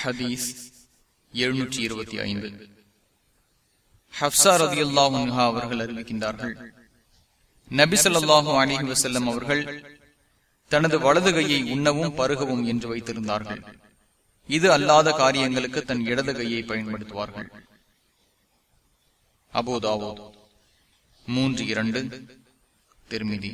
ஹதீஸ் எழுநூற்றி இருபத்தி ஐந்து. ஹப்சா ரதி அல்லாஹா அவர்கள் அறிவிக்கின்றார்கள். நபிசல்லாஹு அலிஹி வசல்லம் அவர்கள் தனது வலது கையை உண்ணவும் பருகவும் என்று வைத்திருந்தார்கள். இது அல்லாத காரியங்களுக்கு தன் இடது கையை பயன்படுத்துவார்கள். அபோதாவோ மூன்று இரண்டு திருமிதி.